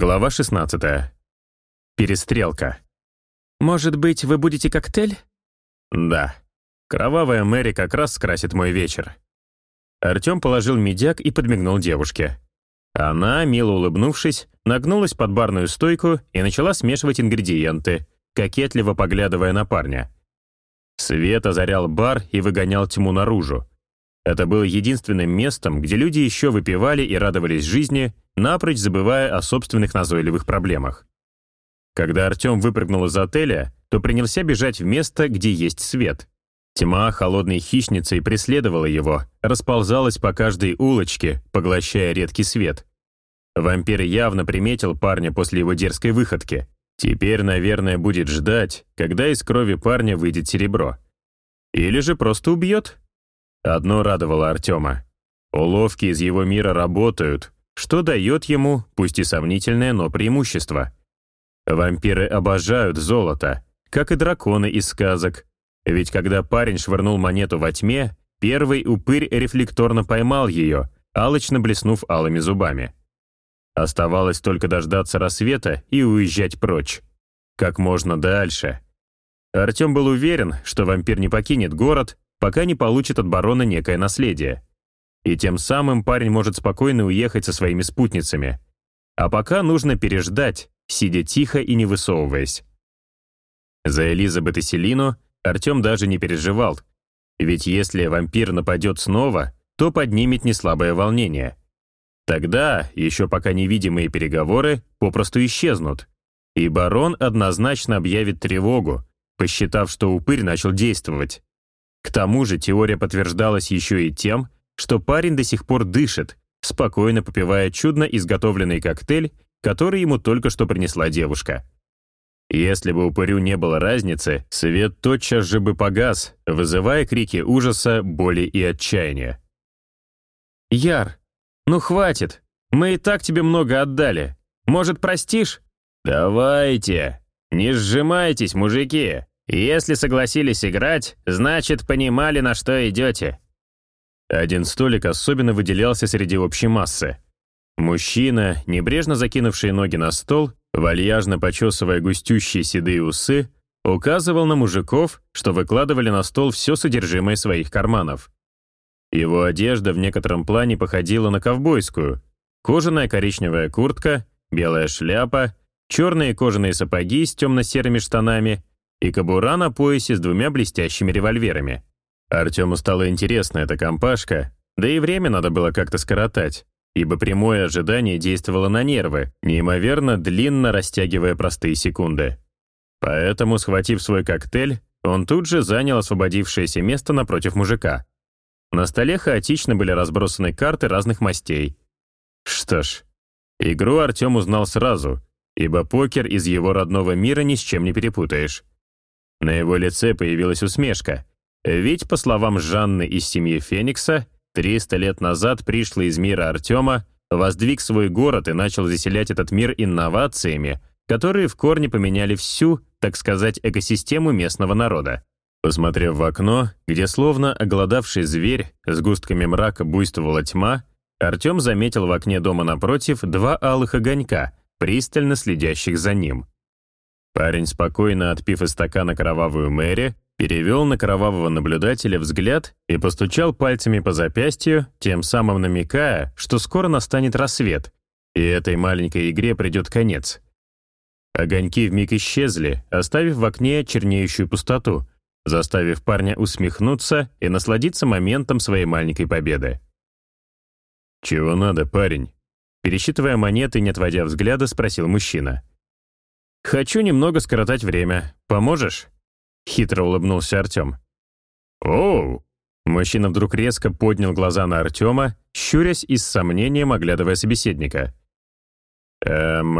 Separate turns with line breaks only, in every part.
Глава 16. Перестрелка.
«Может быть, вы будете коктейль?»
Да. Кровавая Мэри как раз скрасит мой вечер. Артем положил медяк и подмигнул девушке. Она, мило улыбнувшись, нагнулась под барную стойку и начала смешивать ингредиенты, кокетливо поглядывая на парня. Свет озарял бар и выгонял тьму наружу. Это было единственным местом, где люди еще выпивали и радовались жизни, напрочь забывая о собственных назойливых проблемах. Когда Артем выпрыгнул из отеля, то принялся бежать в место, где есть свет. Тьма холодной хищницей преследовала его, расползалась по каждой улочке, поглощая редкий свет. Вампир явно приметил парня после его дерзкой выходки. Теперь, наверное, будет ждать, когда из крови парня выйдет серебро. Или же просто убьет, Одно радовало Артема. Уловки из его мира работают, что дает ему, пусть и сомнительное, но преимущество. Вампиры обожают золото, как и драконы из сказок. Ведь когда парень швырнул монету во тьме, первый упырь рефлекторно поймал ее, алочно блеснув алыми зубами. Оставалось только дождаться рассвета и уезжать прочь. Как можно дальше. Артем был уверен, что вампир не покинет город, пока не получит от барона некое наследие. И тем самым парень может спокойно уехать со своими спутницами. А пока нужно переждать, сидя тихо и не высовываясь. За Элизабет и Селину Артем даже не переживал, ведь если вампир нападет снова, то поднимет неслабое волнение. Тогда, еще пока невидимые переговоры, попросту исчезнут, и барон однозначно объявит тревогу, посчитав, что упырь начал действовать. К тому же теория подтверждалась еще и тем, что парень до сих пор дышит, спокойно попивая чудно изготовленный коктейль, который ему только что принесла девушка. Если бы упырю не было разницы, свет тотчас же бы погас, вызывая крики ужаса, боли и отчаяния.
«Яр, ну хватит! Мы и так тебе много отдали. Может, простишь?»
«Давайте! Не сжимайтесь, мужики! Если согласились играть, значит, понимали, на что идете». Один столик особенно выделялся среди общей массы. Мужчина, небрежно закинувший ноги на стол, вальяжно почесывая густющие седые усы, указывал на мужиков, что выкладывали на стол все содержимое своих карманов. Его одежда в некотором плане походила на ковбойскую. Кожаная коричневая куртка, белая шляпа, черные кожаные сапоги с темно-серыми штанами и кобура на поясе с двумя блестящими револьверами. Артему стало интересно эта компашка, да и время надо было как-то скоротать, ибо прямое ожидание действовало на нервы, неимоверно длинно растягивая простые секунды. Поэтому, схватив свой коктейль, он тут же занял освободившееся место напротив мужика. На столе хаотично были разбросаны карты разных мастей. Что ж, игру Артем узнал сразу, ибо покер из его родного мира ни с чем не перепутаешь. На его лице появилась усмешка. Ведь, по словам Жанны из семьи Феникса, 300 лет назад пришлый из мира Артема воздвиг свой город и начал заселять этот мир инновациями, которые в корне поменяли всю, так сказать, экосистему местного народа. Посмотрев в окно, где словно оголодавший зверь с густками мрака буйствовала тьма, Артем заметил в окне дома напротив два алых огонька, пристально следящих за ним. Парень, спокойно отпив из стакана кровавую Мэри, перевел на кровавого наблюдателя взгляд и постучал пальцами по запястью, тем самым намекая, что скоро настанет рассвет, и этой маленькой игре придет конец. Огоньки вмиг исчезли, оставив в окне чернеющую пустоту, заставив парня усмехнуться и насладиться моментом своей маленькой победы. «Чего надо, парень?» Пересчитывая монеты, не отводя взгляда, спросил мужчина. «Хочу немного скоротать время. Поможешь?» Хитро улыбнулся Артем. «Оу!» Мужчина вдруг резко поднял глаза на Артема, щурясь и с сомнением оглядывая собеседника. «Эм,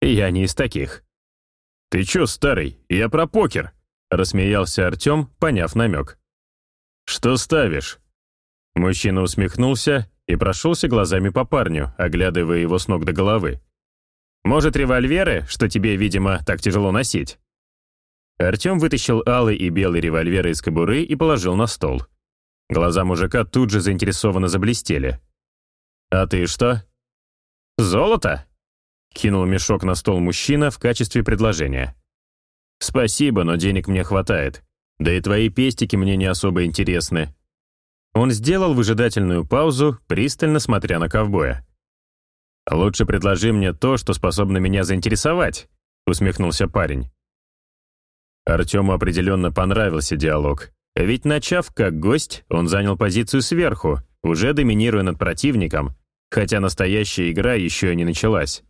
я не из таких». «Ты чё, старый, я про покер», — рассмеялся Артем, поняв намек. «Что ставишь?» Мужчина усмехнулся и прошелся глазами по парню, оглядывая его с ног до головы. Может, револьверы, что тебе, видимо, так тяжело носить?» Артем вытащил алый и белый револьверы из кобуры и положил на стол. Глаза мужика тут же заинтересованно заблестели. «А ты что?» «Золото?» Кинул мешок на стол мужчина в качестве предложения. «Спасибо, но денег мне хватает. Да и твои пестики мне не особо интересны». Он сделал выжидательную паузу, пристально смотря на ковбоя. «Лучше предложи мне то, что способно меня заинтересовать», усмехнулся парень. Артему определенно понравился диалог. Ведь начав как гость, он занял позицию сверху, уже доминируя над противником, хотя настоящая игра еще и не началась.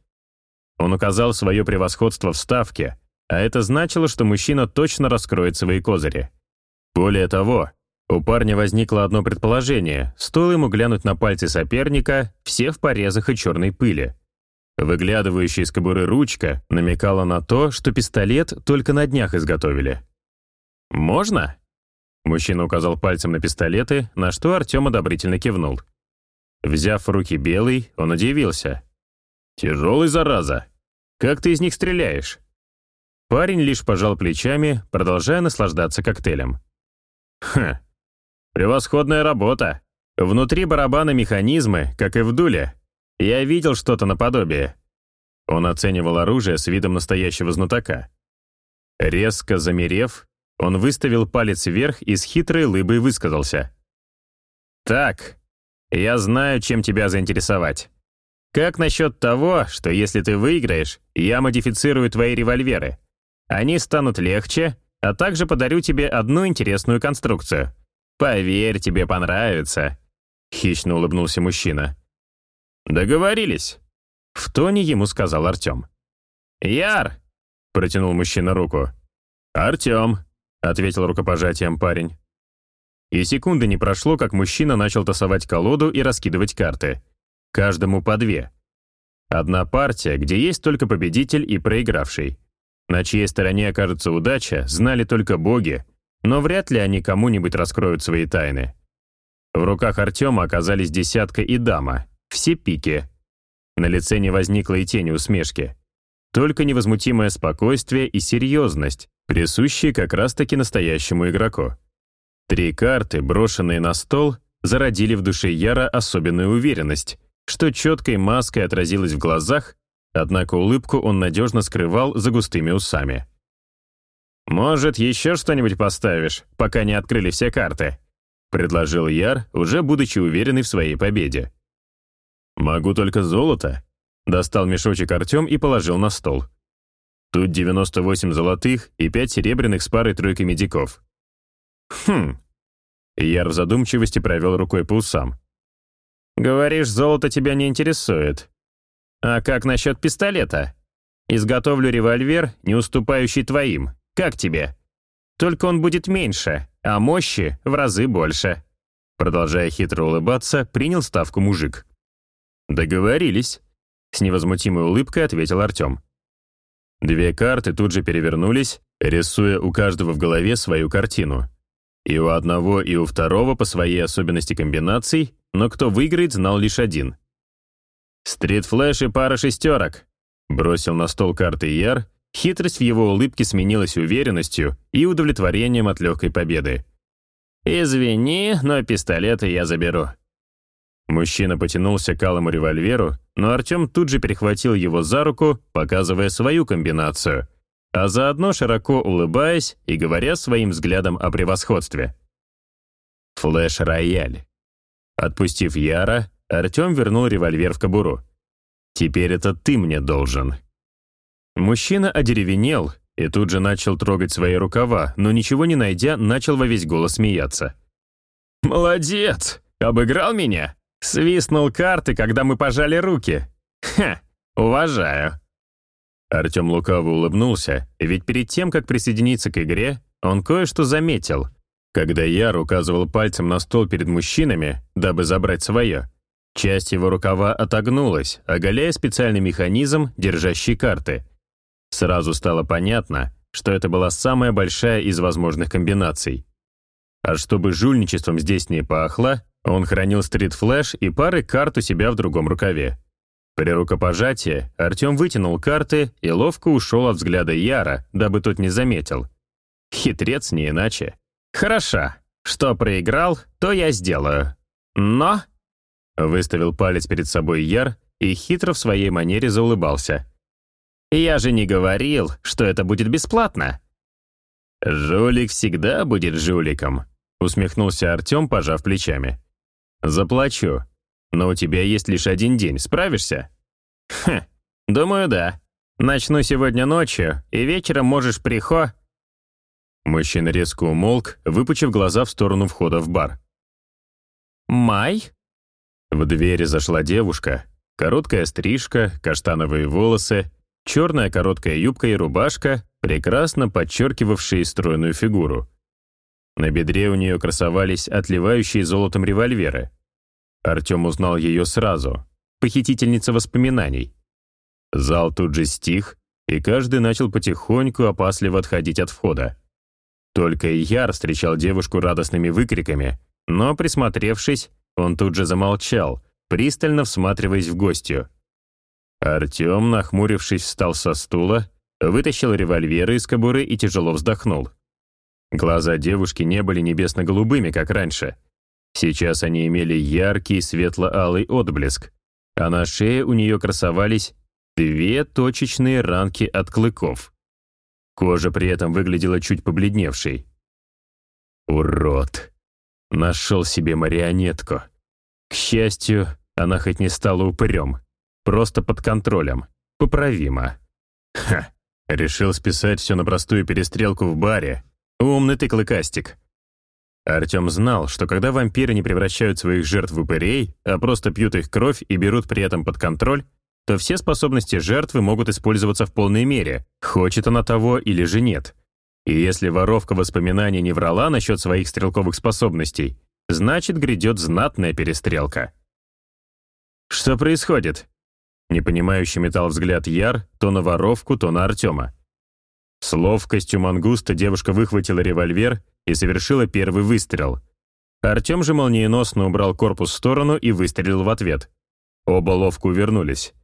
Он указал свое превосходство в ставке, а это значило, что мужчина точно раскроет свои козыри. Более того, у парня возникло одно предположение, стоило ему глянуть на пальцы соперника, все в порезах и черной пыли. Выглядывающая из кобуры ручка намекала на то, что пистолет только на днях изготовили. «Можно?» Мужчина указал пальцем на пистолеты, на что Артем одобрительно кивнул. Взяв в руки белый, он удивился. «Тяжелый, зараза! Как ты из них стреляешь?» Парень лишь пожал плечами, продолжая наслаждаться коктейлем. «Хм, превосходная работа. Внутри барабана механизмы, как и в дуле. Я видел что-то наподобие». Он оценивал оружие с видом настоящего знатока. Резко замерев, он выставил палец вверх и с хитрой лыбой высказался. «Так, я знаю, чем тебя заинтересовать. Как насчет того, что если ты выиграешь, я модифицирую твои револьверы? Они станут легче, а также подарю тебе одну интересную конструкцию. Поверь, тебе понравится», — хищно улыбнулся мужчина. «Договорились», — в тоне ему сказал Артем. «Яр!» — протянул мужчина руку. «Артем!» — ответил рукопожатием парень. И секунды не прошло, как мужчина начал тасовать колоду и раскидывать карты. Каждому по две. Одна партия, где есть только победитель и проигравший. На чьей стороне окажется удача, знали только боги, но вряд ли они кому-нибудь раскроют свои тайны. В руках Артема оказались десятка и дама, все пики. На лице не возникло и тени усмешки. Только невозмутимое спокойствие и серьезность, присущие как раз-таки настоящему игроку. Три карты, брошенные на стол, зародили в душе Яра особенную уверенность, что четкой маской отразилась в глазах, однако улыбку он надежно скрывал за густыми усами. «Может, еще что-нибудь поставишь, пока не открыли все карты?» — предложил Яр, уже будучи уверенный в своей победе. «Могу только золото», — достал мешочек Артем и положил на стол. Тут 98 золотых и 5 серебряных с парой-тройкой медиков. Хм. Яр в задумчивости провел рукой по усам. Говоришь, золото тебя не интересует. А как насчет пистолета? Изготовлю револьвер, не уступающий твоим. Как тебе? Только он будет меньше, а мощи в разы больше. Продолжая хитро улыбаться, принял ставку мужик. «Договорились», — с невозмутимой улыбкой ответил Артем. Две карты тут же перевернулись, рисуя у каждого в голове свою картину. И у одного, и у второго по своей особенности комбинаций, но кто выиграет, знал лишь один. «Стрит-флэш и пара шестерок», — бросил на стол карты Яр, хитрость в его улыбке сменилась уверенностью и удовлетворением от легкой победы. «Извини, но пистолеты я заберу», Мужчина потянулся к алому револьверу, но Артем тут же перехватил его за руку, показывая свою комбинацию, а заодно широко улыбаясь и говоря своим взглядом о превосходстве. Флэш-рояль. Отпустив Яра, Артем вернул револьвер в кобуру. «Теперь это ты мне должен». Мужчина одеревенел и тут же начал трогать свои рукава, но ничего не найдя, начал во весь голос смеяться. «Молодец! Обыграл меня? Свистнул карты, когда мы пожали руки. Ха, уважаю. Артем лукаво улыбнулся, ведь перед тем, как присоединиться к игре, он кое-что заметил. Когда Яр указывал пальцем на стол перед мужчинами, дабы забрать свое, часть его рукава отогнулась, оголяя специальный механизм, держащий карты. Сразу стало понятно, что это была самая большая из возможных комбинаций. А чтобы жульничеством здесь не пахло, он хранил стрит-флэш и пары карт у себя в другом рукаве. При рукопожатии Артем вытянул карты и ловко ушел от взгляда Яра, дабы тот не заметил. Хитрец не иначе. «Хороша. Что проиграл, то я сделаю. Но...» Выставил палец перед собой Яр и хитро в своей манере заулыбался. Я же не говорил, что это будет бесплатно».
«Жулик всегда будет жуликом», — усмехнулся Артем, пожав плечами. «Заплачу. Но у тебя есть лишь один день. Справишься?»
«Хм, думаю, да. Начну сегодня ночью, и вечером можешь прихо...»
Мужчина резко умолк, выпучив глаза в сторону входа в бар.
«Май?»
В двери зашла девушка. Короткая стрижка, каштановые волосы, черная короткая юбка и рубашка, прекрасно подчеркивавшие стройную фигуру. На бедре у нее красовались отливающие золотом револьверы. Артем узнал ее сразу. Похитительница воспоминаний. Зал тут же стих, и каждый начал потихоньку опасливо отходить от входа. Только Яр встречал девушку радостными выкриками, но, присмотревшись, он тут же замолчал, пристально всматриваясь в гостью. Артем, нахмурившись, встал со стула, вытащил револьверы из кобуры и тяжело вздохнул. Глаза девушки не были небесно-голубыми, как раньше. Сейчас они имели яркий светло-алый отблеск, а на шее у нее красовались две точечные ранки от клыков. Кожа при этом выглядела чуть побледневшей. Урод. Нашел себе марионетку. К счастью, она хоть не стала упырем. Просто под контролем. Поправимо. Ха. Решил списать все на простую перестрелку в баре. Умный ты, клыкастик. Артем знал, что когда вампиры не превращают своих жертв в упырей, а просто пьют их кровь и берут при этом под контроль, то все способности жертвы могут использоваться в полной мере, хочет она того или же нет. И если воровка воспоминаний не врала насчет своих стрелковых способностей, значит, грядет знатная перестрелка. «Что происходит?» Непонимающий метал взгляд Яр то на воровку, то на Артема. С ловкостью мангуста девушка выхватила револьвер и совершила первый выстрел. Артем же молниеносно убрал корпус в сторону и выстрелил в ответ. Оба ловко увернулись.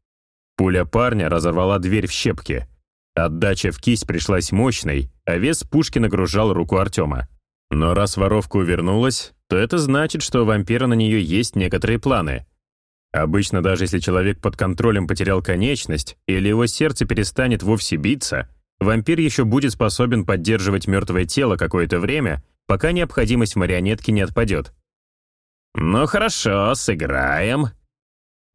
Пуля парня разорвала дверь в щепки. Отдача в кисть пришлась мощной, а вес пушки нагружал руку Артема. Но раз воровка увернулась, то это значит, что у вампира на нее есть некоторые планы. Обычно даже если человек под контролем потерял конечность или его сердце перестанет вовсе биться, вампир еще будет способен поддерживать мертвое тело какое-то время, пока необходимость в марионетке не отпадет. «Ну хорошо, сыграем»,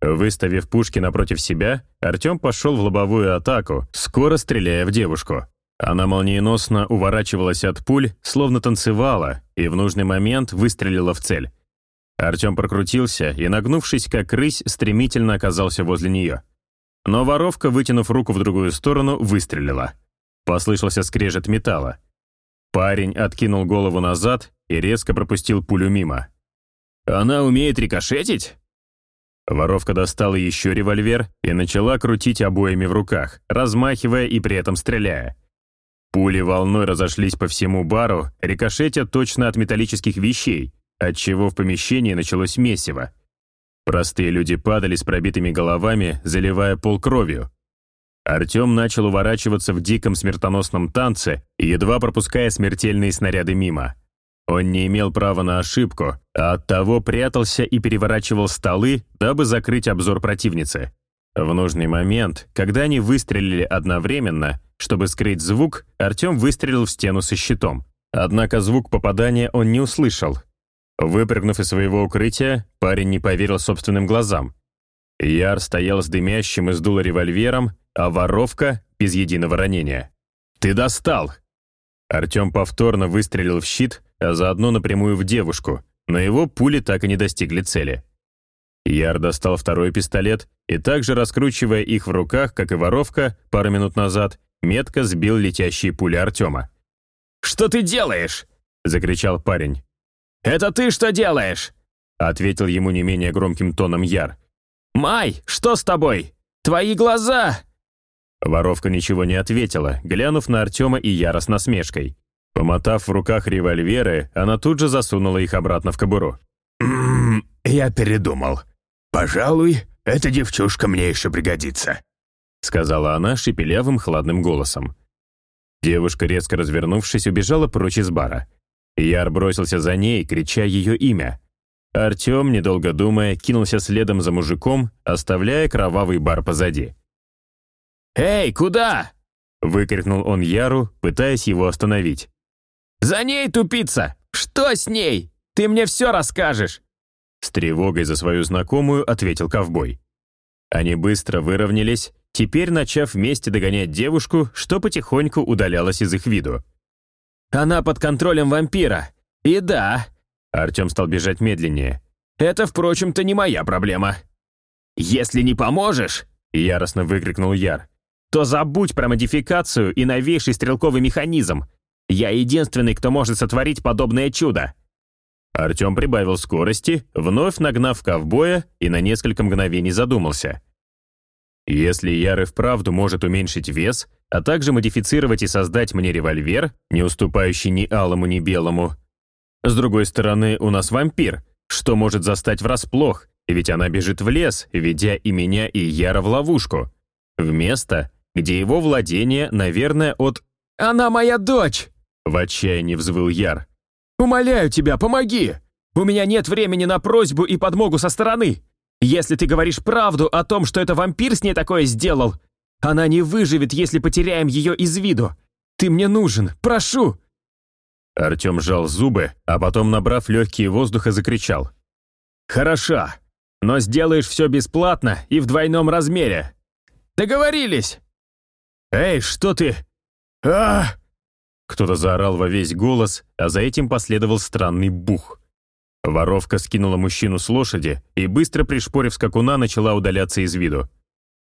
Выставив пушки напротив себя, Артем пошел в лобовую атаку, скоро стреляя в девушку. Она молниеносно уворачивалась от пуль, словно танцевала, и в нужный момент выстрелила в цель. Артем прокрутился и, нагнувшись как рысь, стремительно оказался возле нее. Но воровка, вытянув руку в другую сторону, выстрелила. Послышался скрежет металла. Парень откинул голову назад и резко пропустил пулю мимо. «Она умеет рикошетить?» Воровка достала еще револьвер и начала крутить обоими в руках, размахивая и при этом стреляя. Пули волной разошлись по всему бару, рикошетя точно от металлических вещей, отчего в помещении началось месиво. Простые люди падали с пробитыми головами, заливая пол кровью. Артем начал уворачиваться в диком смертоносном танце, едва пропуская смертельные снаряды мимо. Он не имел права на ошибку, а оттого прятался и переворачивал столы, дабы закрыть обзор противницы. В нужный момент, когда они выстрелили одновременно, чтобы скрыть звук, Артем выстрелил в стену со щитом. Однако звук попадания он не услышал. Выпрыгнув из своего укрытия, парень не поверил собственным глазам. Яр стоял с дымящим из дула револьвером, а воровка — без единого ранения. «Ты достал!» Артем повторно выстрелил в щит, а заодно напрямую в девушку, но его пули так и не достигли цели. Яр достал второй пистолет и также, раскручивая их в руках, как и воровка, пару минут назад, метко сбил летящие пули Артема. «Что ты делаешь?» — закричал парень. «Это ты что делаешь?» — ответил ему не менее громким тоном Яр. «Май, что с тобой? Твои глаза!» Воровка ничего не ответила, глянув на Артема и Яра с насмешкой. Помотав в руках револьверы, она тут же засунула их обратно в кобуру.
«М -м, «Я передумал. Пожалуй, эта девчушка мне еще пригодится»,
сказала она шепелявым хладным голосом. Девушка, резко развернувшись, убежала прочь из бара. Яр бросился за ней, крича ее имя. Артем, недолго думая, кинулся следом за мужиком, оставляя кровавый бар позади.
«Эй, куда?» — выкрикнул он Яру, пытаясь его остановить. «За ней, тупица! Что с ней? Ты мне все расскажешь!» С тревогой за свою знакомую ответил ковбой. Они быстро выровнялись, теперь начав вместе догонять девушку, что потихоньку удалялась из их виду. «Она под контролем вампира. И да...» Артем стал бежать медленнее. «Это, впрочем-то, не моя проблема. Если не поможешь...» Яростно выкрикнул Яр. «То забудь про модификацию и новейший стрелковый механизм. Я единственный, кто может сотворить подобное чудо. Артем прибавил скорости, вновь нагнав ковбоя и на несколько мгновений задумался. Если Яр и вправду может уменьшить вес, а также модифицировать и создать мне револьвер, не уступающий ни алому, ни белому. С другой стороны, у нас вампир, что может застать врасплох, ведь она бежит в лес, ведя и меня, и Яра в ловушку. В место, где его владение, наверное, от «Она моя дочь!» В отчаянии взвыл Яр. «Умоляю тебя, помоги! У меня нет времени на просьбу и подмогу со стороны. Если ты говоришь правду о том, что это вампир с ней такое сделал, она не выживет, если потеряем ее из виду. Ты мне нужен, прошу!» Артем сжал зубы, а потом, набрав легкие воздуха, закричал. «Хорошо, но сделаешь все бесплатно и в двойном размере. Договорились!» «Эй, что ты?» а кто-то заорал во весь голос, а за этим последовал странный бух. Воровка скинула мужчину с лошади и, быстро пришпорив скакуна, начала удаляться из виду.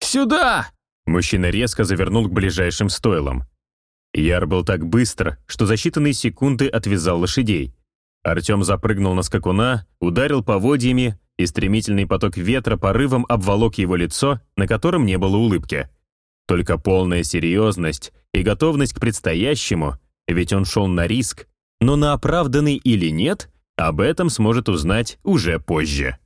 «Сюда!» Мужчина резко завернул к ближайшим стойлам. Яр был так быстро, что за считанные секунды отвязал лошадей. Артем запрыгнул на скакуна, ударил поводьями, и стремительный поток ветра порывом обволок его лицо, на котором не было улыбки. Только полная серьезность и готовность к предстоящему, ведь он шел на риск, но на оправданный или нет, об этом сможет узнать уже позже.